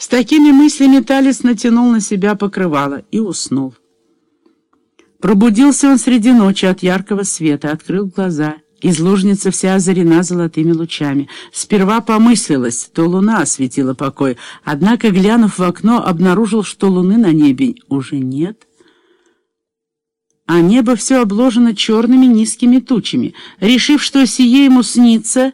С такими мыслями Талис натянул на себя покрывало и уснул. Пробудился он среди ночи от яркого света, открыл глаза. Изложница вся озарена золотыми лучами. Сперва помыслилось, то луна осветила покой, однако, глянув в окно, обнаружил, что луны на небе уже нет. А небо все обложено черными низкими тучами. Решив, что сие ему снится,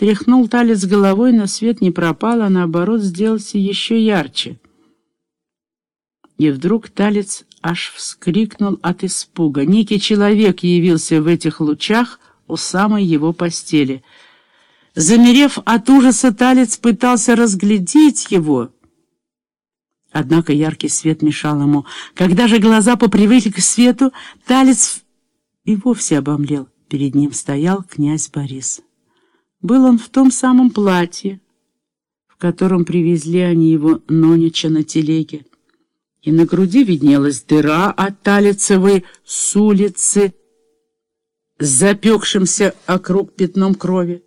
тряхнул талец головой, но свет не пропал, а наоборот сделался еще ярче. И вдруг талец аж вскрикнул от испуга. Некий человек явился в этих лучах у самой его постели. Замерев от ужаса, талец пытался разглядеть его. Однако яркий свет мешал ему. Когда же глаза попривыкли к свету, талец и вовсе обомлел. Перед ним стоял князь Борис. Был он в том самом платье, в котором привезли они его Нонича на телеге и на груди виднелась дыра от талицевой с улицы с запекшимся округ пятном крови.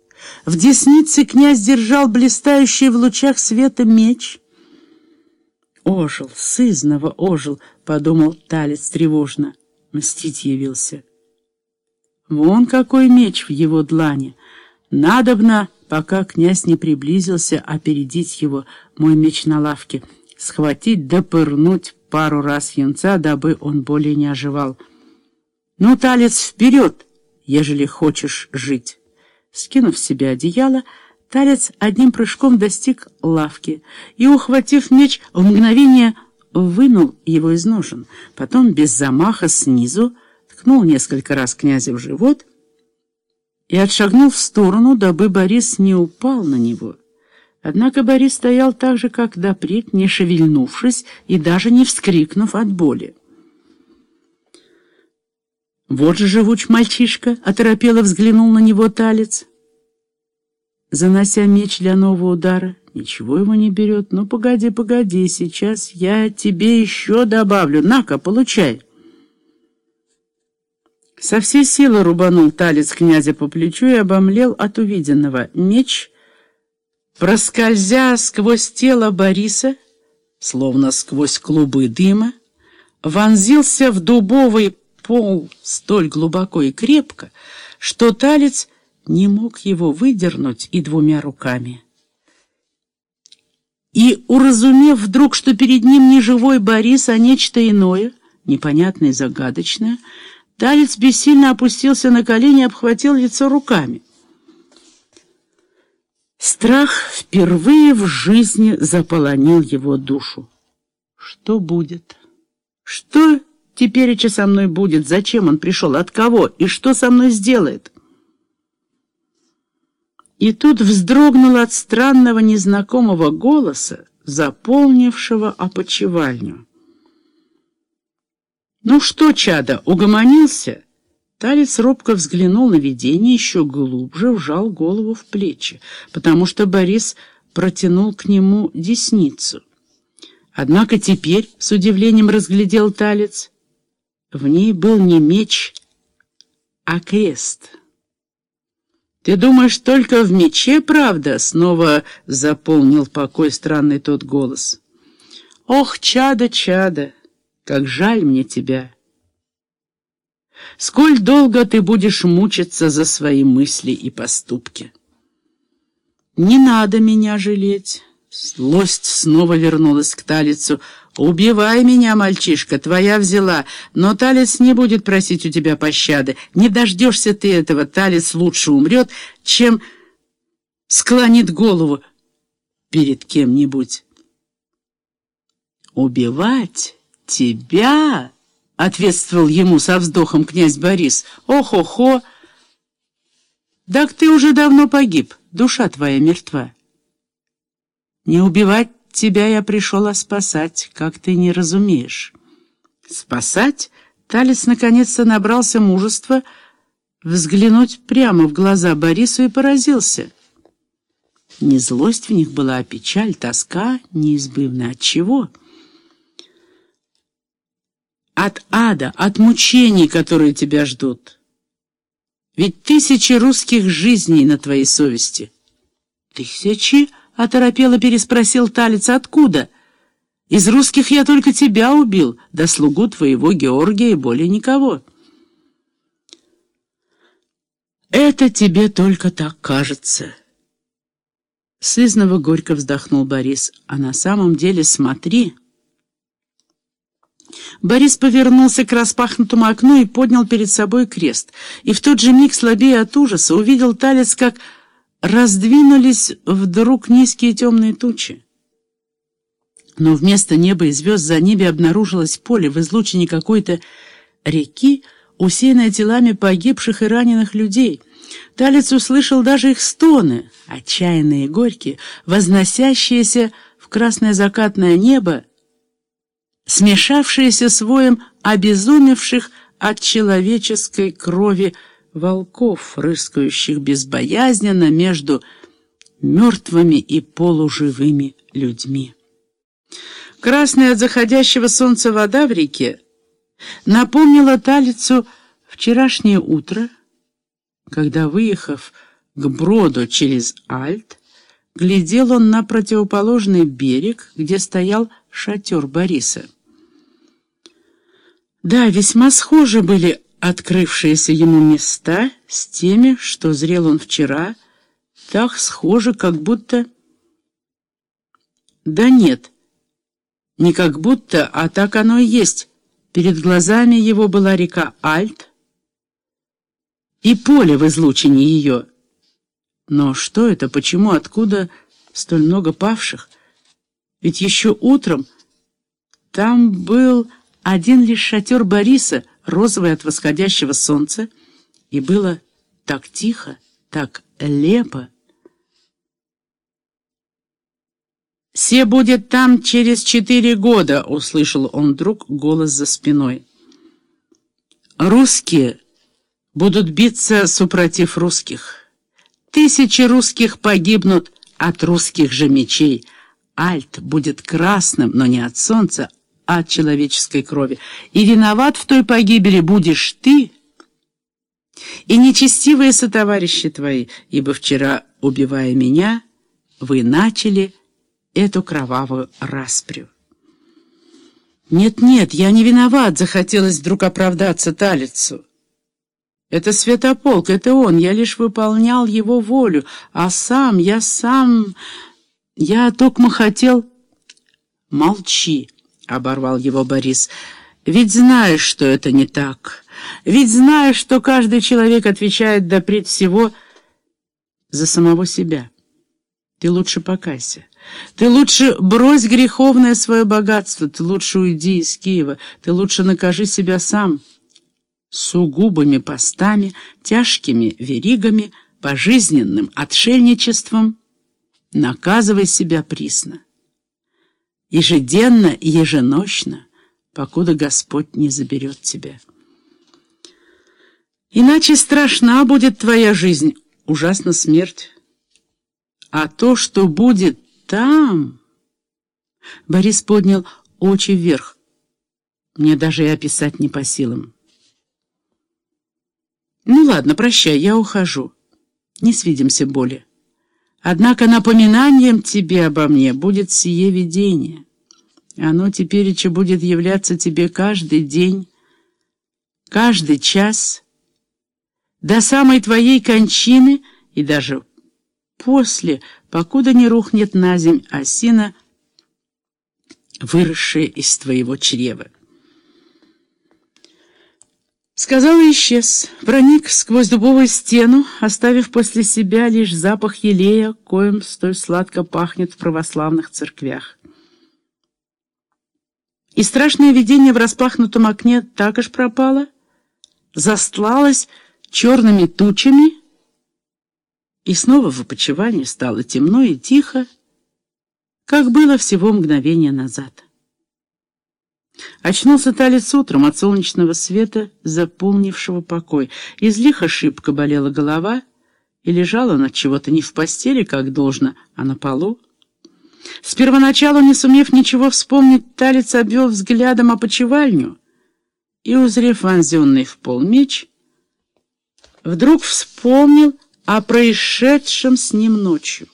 В деснице князь держал блистающий в лучах света меч. «Ожил, сызново ожил», — подумал талец тревожно. Мстить явился. Вон какой меч в его длане. Надобно, пока князь не приблизился, опередить его, мой меч на лавке — схватить да пырнуть пару раз юнца, дабы он более не оживал. «Ну, талец, вперед, ежели хочешь жить!» Скинув себе одеяло, талец одним прыжком достиг лавки и, ухватив меч, в мгновение вынул его из ножен. Потом без замаха снизу ткнул несколько раз князя в живот и отшагнул в сторону, дабы Борис не упал на него. Однако Борис стоял так же, как допред, не шевельнувшись и даже не вскрикнув от боли. «Вот же живуч мальчишка!» — оторопело взглянул на него талец. Занося меч для нового удара, ничего его не берет. «Ну, погоди, погоди, сейчас я тебе еще добавлю. На-ка, получай!» Со всей силы рубанул талец князя по плечу и обомлел от увиденного. Меч — Проскользя сквозь тело Бориса, словно сквозь клубы дыма, вонзился в дубовый пол столь глубоко и крепко, что талец не мог его выдернуть и двумя руками. И, уразумев вдруг, что перед ним не живой Борис, а нечто иное, непонятное и загадочное, талец бессильно опустился на колени и обхватил лицо руками. Страх впервые в жизни заполонил его душу. Что будет? Что теперь со мной будет? Зачем он пришел? От кого? И что со мной сделает? И тут вздрогнул от странного незнакомого голоса, заполнившего опочивальню. «Ну что, чада, угомонился?» Талец робко взглянул на видение, еще глубже вжал голову в плечи, потому что Борис протянул к нему десницу. Однако теперь, с удивлением разглядел Талец, в ней был не меч, а крест. «Ты думаешь, только в мече, правда?» — снова заполнил покой странный тот голос. «Ох, чада, чада, как жаль мне тебя!» Сколь долго ты будешь мучиться за свои мысли и поступки? Не надо меня жалеть. Злость снова вернулась к Талицу. «Убивай меня, мальчишка, твоя взяла, но Талец не будет просить у тебя пощады. Не дождешься ты этого, Талец лучше умрет, чем склонит голову перед кем-нибудь». «Убивать тебя?» — ответствовал ему со вздохом князь Борис. «Ох-охо! Так ты уже давно погиб, душа твоя мертва. Не убивать тебя я пришел, а спасать, как ты не разумеешь». «Спасать?» Талец наконец-то набрался мужества взглянуть прямо в глаза Борису и поразился. Не злость в них была, а печаль, тоска неизбывна. От чего?» От ада, от мучений, которые тебя ждут. Ведь тысячи русских жизней на твоей совести. Тысячи? — оторопело переспросил Талец. «Откуда?» «Из русских я только тебя убил, да слугу твоего Георгия и более никого». «Это тебе только так кажется». Сызново горько вздохнул Борис. «А на самом деле смотри...» Борис повернулся к распахнутому окну и поднял перед собой крест. И в тот же миг, слабее от ужаса, увидел Талец, как раздвинулись вдруг низкие темные тучи. Но вместо неба и звезд за ними обнаружилось поле в излучине какой-то реки, усеянное телами погибших и раненых людей. Талец услышал даже их стоны, отчаянные и горькие, возносящиеся в красное закатное небо, смешавшиеся с воем обезумевших от человеческой крови волков, рыскающих безбоязненно между мертвыми и полуживыми людьми. Красная от заходящего солнца вода в реке напомнила Талицу вчерашнее утро, когда, выехав к броду через Альт, глядел он на противоположный берег, где стоял шатер Бориса. Да, весьма схожи были открывшиеся ему места с теми, что зрел он вчера, так схожи, как будто... Да нет, не как будто, а так оно и есть. Перед глазами его была река Альт и поле в излучине ее. Но что это, почему, откуда столь много павших? Ведь еще утром там был один лишь шатер Бориса — розовое от восходящего солнца, и было так тихо, так лепо. «Се будет там через четыре года», — услышал он вдруг голос за спиной. «Русские будут биться супротив русских. Тысячи русских погибнут от русских же мечей. Альт будет красным, но не от солнца, от человеческой крови, и виноват в той погибели будешь ты и нечестивые сотоварищи твои, ибо вчера, убивая меня, вы начали эту кровавую распрю. «Нет-нет, я не виноват», — захотелось вдруг оправдаться Талицу. «Это Святополк, это он, я лишь выполнял его волю, а сам, я сам, я только хотел...» «Молчи», — оборвал его Борис. «Ведь знаешь, что это не так. Ведь знаешь, что каждый человек отвечает да пред всего за самого себя. Ты лучше покайся. Ты лучше брось греховное свое богатство. Ты лучше уйди из Киева. Ты лучше накажи себя сам. Сугубыми постами, тяжкими веригами, пожизненным отшельничеством наказывай себя присно ежеденно и еженощно, покуда Господь не заберет тебя. Иначе страшна будет твоя жизнь, ужасна смерть. А то, что будет там... Борис поднял очи вверх. Мне даже и описать не по силам. Ну ладно, прощай, я ухожу. Не свидимся более. Однако напоминанием тебе обо мне будет сие видение. Оно теперь еще будет являться тебе каждый день, каждый час, до самой твоей кончины и даже после, покуда не рухнет на земь осина, выросшая из твоего чрева. Сказал и исчез, проник сквозь дубовую стену, оставив после себя лишь запах елея, коим столь сладко пахнет в православных церквях. И страшное видение в распахнутом окне так аж пропало, застлалось черными тучами, и снова в опочивании стало темно и тихо, как было всего мгновение назад. Очнулся Талец утром от солнечного света, заполнившего покой. Из лиха шибко болела голова, и лежал он от чего-то не в постели, как должно, а на полу. С первоначалу, не сумев ничего вспомнить, Талец обвел взглядом опочивальню и, узрев вонзенный в пол меч, вдруг вспомнил о происшедшем с ним ночью.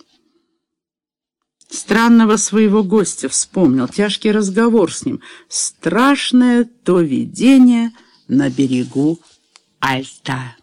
Странного своего гостя вспомнил, тяжкий разговор с ним, страшное то видение на берегу Альта.